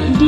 might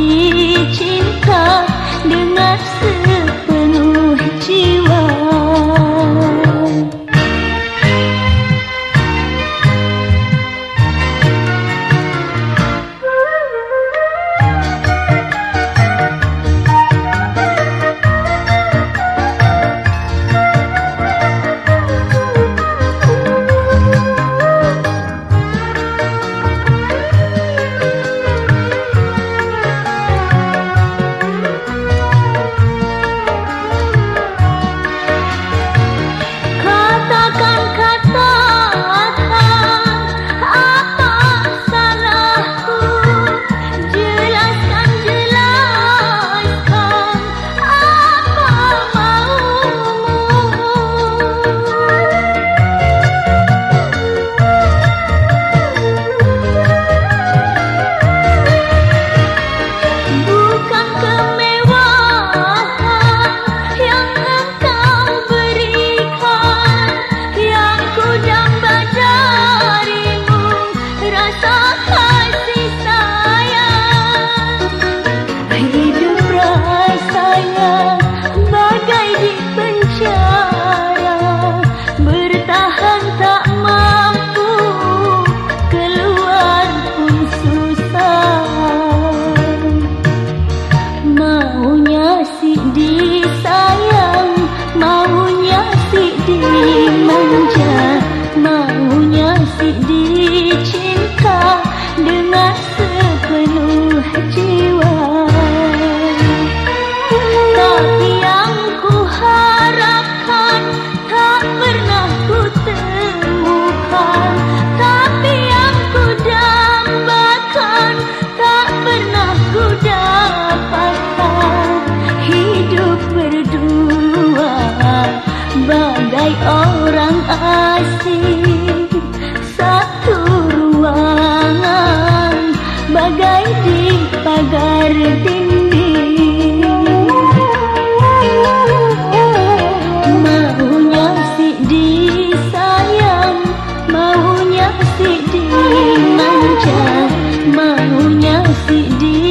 Bagai orang asing Satu ruangan Bagai di pagar Maunya si disayang Maunya si dimanja Maunya si di